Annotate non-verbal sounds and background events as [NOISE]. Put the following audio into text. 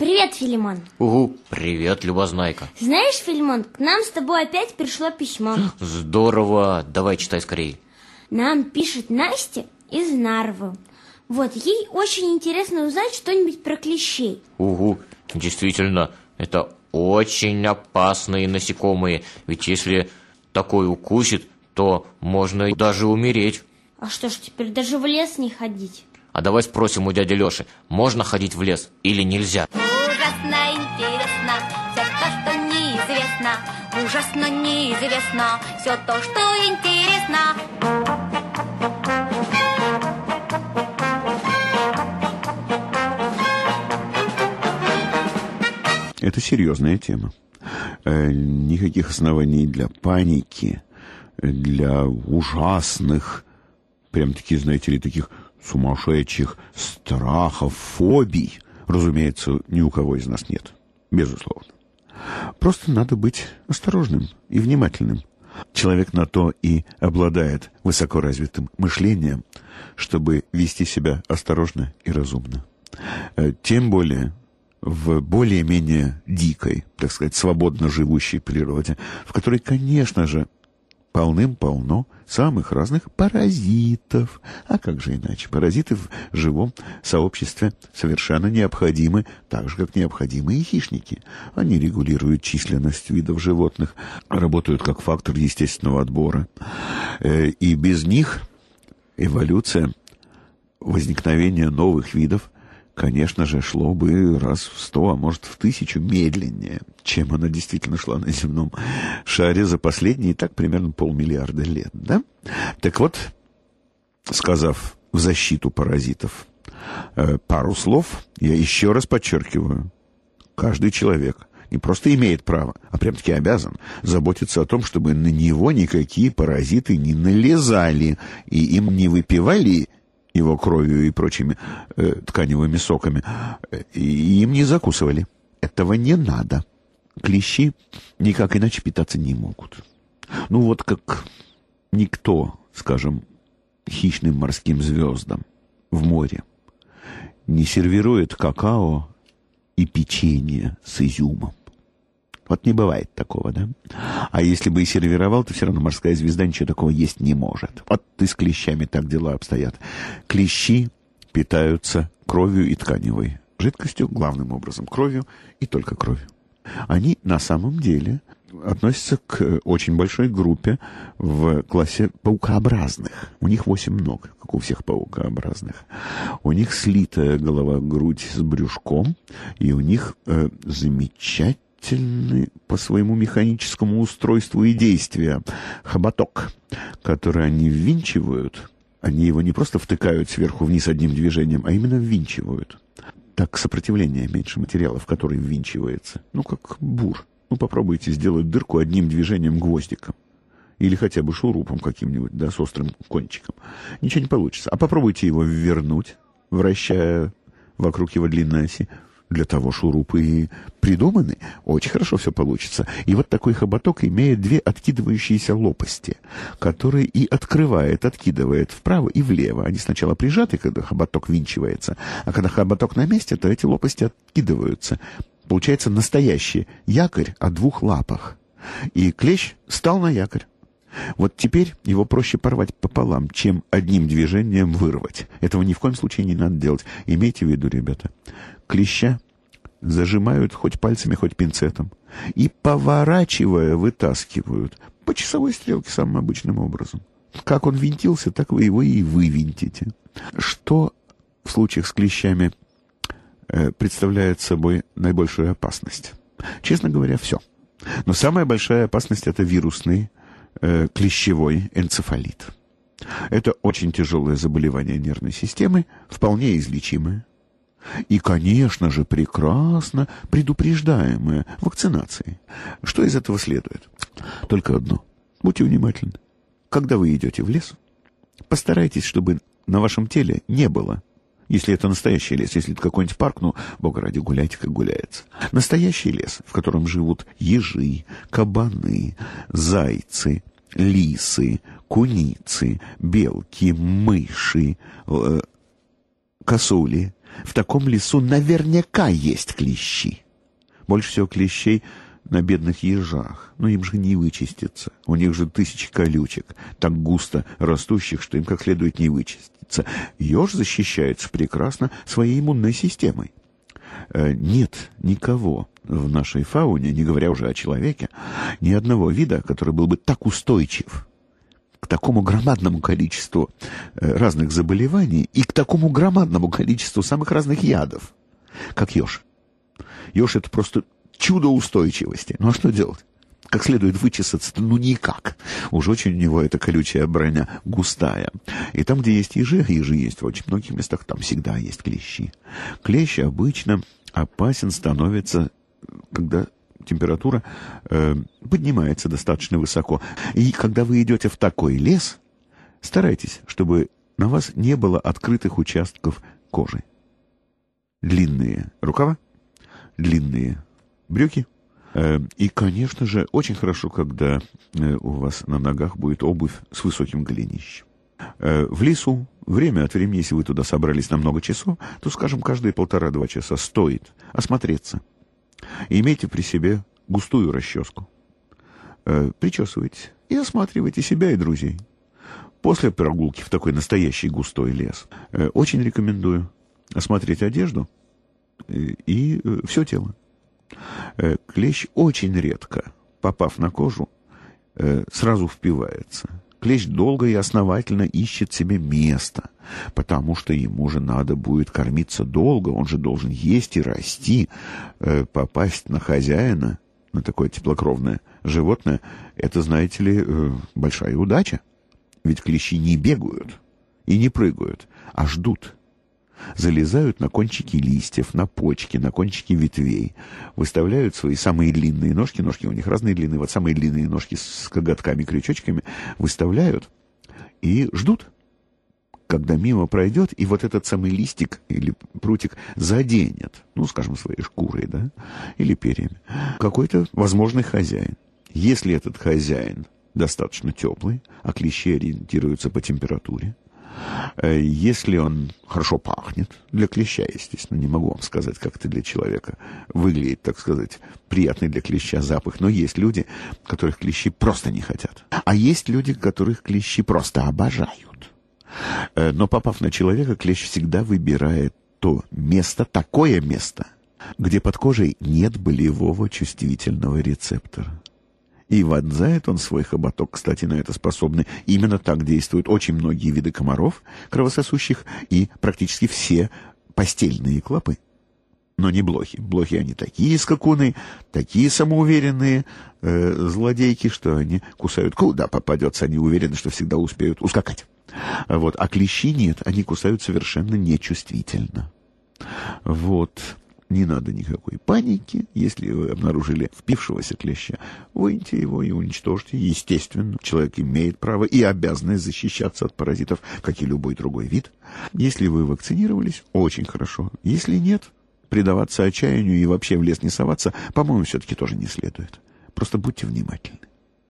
Привет, Филимон. Угу, привет, Любознайка. Знаешь, Филимон, к нам с тобой опять пришло письмо. [GASPS] Здорово, давай читай скорее. Нам пишет Настя из Нарвы. Вот, ей очень интересно узнать что-нибудь про клещей. Угу, действительно, это очень опасные насекомые. Ведь если такой укусит, то можно даже умереть. А что ж, теперь даже в лес не ходить? А давай спросим у дяди Леши, можно ходить в лес или нельзя? Ужасно интересно все то, что неизвестно. Ужасно неизвестно все то, что интересно. Это серьезная тема. Э, никаких оснований для паники, для ужасных, прям такие, знаете ли, таких сумасшедших страхов, фобий, разумеется, ни у кого из нас нет. Безусловно. Просто надо быть осторожным и внимательным. Человек на то и обладает высокоразвитым мышлением, чтобы вести себя осторожно и разумно. Э, тем более в более-менее дикой, так сказать, свободно живущей природе, в которой, конечно же, полным-полно самых разных паразитов. А как же иначе? Паразиты в живом сообществе совершенно необходимы, так же, как необходимы и хищники. Они регулируют численность видов животных, работают как фактор естественного отбора. Э, и без них эволюция, возникновение новых видов – конечно же, шло бы раз в сто, а может в тысячу медленнее, чем она действительно шла на земном шаре за последние так примерно полмиллиарда лет, да? Так вот, сказав в защиту паразитов э, пару слов, я еще раз подчеркиваю, каждый человек не просто имеет право, а прям-таки обязан заботиться о том, чтобы на него никакие паразиты не налезали и им не выпивали его кровью и прочими э, тканевыми соками, и им не закусывали. Этого не надо. Клещи никак иначе питаться не могут. Ну вот как никто, скажем, хищным морским звездам в море не сервирует какао и печенье с изюмом. Вот не бывает такого, да? А если бы и сервировал, то все равно морская звезда ничего такого есть не может. Вот и с клещами так дела обстоят. Клещи питаются кровью и тканевой жидкостью, главным образом кровью и только кровью. Они на самом деле относятся к очень большой группе в классе паукообразных. У них восемь ног, как у всех паукообразных. У них слитая голова-грудь с брюшком, и у них э, замечательно замечательный по своему механическому устройству и действия хоботок, который они ввинчивают. Они его не просто втыкают сверху вниз одним движением, а именно ввинчивают. Так сопротивление меньше материала, в который ввинчивается. Ну, как бур. Ну, попробуйте сделать дырку одним движением гвоздиком. Или хотя бы шурупом каким-нибудь, да, с острым кончиком. Ничего не получится. А попробуйте его вернуть, вращая вокруг его длинной оси. Для того шурупы и придуманы. Очень хорошо все получится. И вот такой хоботок имеет две откидывающиеся лопасти, которые и открывает, откидывает вправо и влево. Они сначала прижаты, когда хоботок винчивается, а когда хоботок на месте, то эти лопасти откидываются. Получается настоящий якорь о двух лапах. И клещ стал на якорь. Вот теперь его проще порвать пополам, чем одним движением вырвать. Этого ни в коем случае не надо делать. Имейте в виду, ребята клеща зажимают хоть пальцами, хоть пинцетом и, поворачивая, вытаскивают по часовой стрелке самым обычным образом. Как он винтился, так вы его и вывинтите. Что в случаях с клещами э, представляет собой наибольшую опасность? Честно говоря, все. Но самая большая опасность это вирусный э, клещевой энцефалит. Это очень тяжелое заболевание нервной системы, вполне излечимое. И, конечно же, прекрасно предупреждаемая вакцинацией. Что из этого следует? Только одно. Будьте внимательны. Когда вы идете в лес, постарайтесь, чтобы на вашем теле не было если это настоящий лес, если это какой-нибудь парк, ну, бога ради, гуляйте, как гуляется. Настоящий лес, в котором живут ежи, кабаны, зайцы, лисы, куницы, белки, мыши, э, косули, В таком лесу наверняка есть клещи. Больше всего клещей на бедных ежах. Но им же не вычиститься. У них же тысячи колючек, так густо растущих, что им как следует не вычиститься. Еж защищается прекрасно своей иммунной системой. Э, нет никого в нашей фауне, не говоря уже о человеке, ни одного вида, который был бы так устойчив такому громадному количеству э, разных заболеваний и к такому громадному количеству самых разных ядов, как еж. Еж — это просто чудо устойчивости. Ну а что делать? Как следует вычесаться ну никак. Уж очень у него эта колючая броня густая. И там, где есть ежи, ежи есть в очень многих местах, там всегда есть клещи. Клещ обычно опасен становится, когда температура э, поднимается достаточно высоко. И когда вы идете в такой лес, старайтесь, чтобы на вас не было открытых участков кожи. Длинные рукава, длинные брюки. Э, и, конечно же, очень хорошо, когда э, у вас на ногах будет обувь с высоким голенищем. Э, в лесу время от времени, если вы туда собрались на много часов, то, скажем, каждые полтора-два часа стоит осмотреться. Имейте при себе густую расческу. Причесывайте и осматривайте себя и друзей. После прогулки в такой настоящий густой лес очень рекомендую осмотреть одежду и все тело. Э, клещ очень редко, попав на кожу, э, сразу впивается. Клещ долго и основательно ищет себе место, потому что ему же надо будет кормиться долго, он же должен есть и расти. Э, попасть на хозяина, на такое теплокровное животное, это, знаете ли, большая удача. Ведь клещи не бегают и не прыгают, а ждут залезают на кончики листьев, на почки, на кончики ветвей, выставляют свои самые длинные ножки, ножки у них разные длины, вот самые длинные ножки с коготками, крючочками, выставляют и ждут, когда мимо пройдет, и вот этот самый листик или прутик заденет, ну, скажем, своей шкурой, да, или перьями, какой-то возможный хозяин. Если этот хозяин достаточно теплый, а клещи ориентируются по температуре, если он хорошо пахнет, для клеща, естественно, не могу вам сказать, как это для человека выглядит, так сказать, приятный для клеща запах, но есть люди, которых клещи просто не хотят. А есть люди, которых клещи просто обожают. Э, но попав на человека, клещ всегда выбирает то место, такое место, где под кожей нет болевого чувствительного рецептора. И вонзает он свой хоботок, кстати, на это способны. Именно так действуют очень многие виды комаров, кровососущих, и практически все постельные клопы. Но не блохи. Блохи они такие скакуны, такие самоуверенные э, злодейки, что они кусают куда попадется. Они уверены, что всегда успеют ускакать. Вот. А клещи нет, они кусают совершенно нечувствительно. Вот не надо никакой паники. Если вы обнаружили впившегося клеща, выньте его и уничтожьте. Естественно, человек имеет право и обязанность защищаться от паразитов, как и любой другой вид. Если вы вакцинировались, очень хорошо. Если нет, предаваться отчаянию и вообще в лес не соваться, по-моему, все-таки тоже не следует. Просто будьте внимательны.